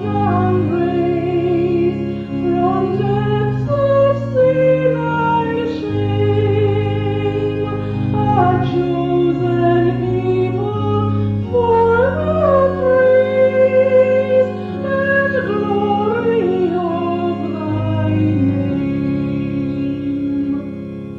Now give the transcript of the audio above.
young blue.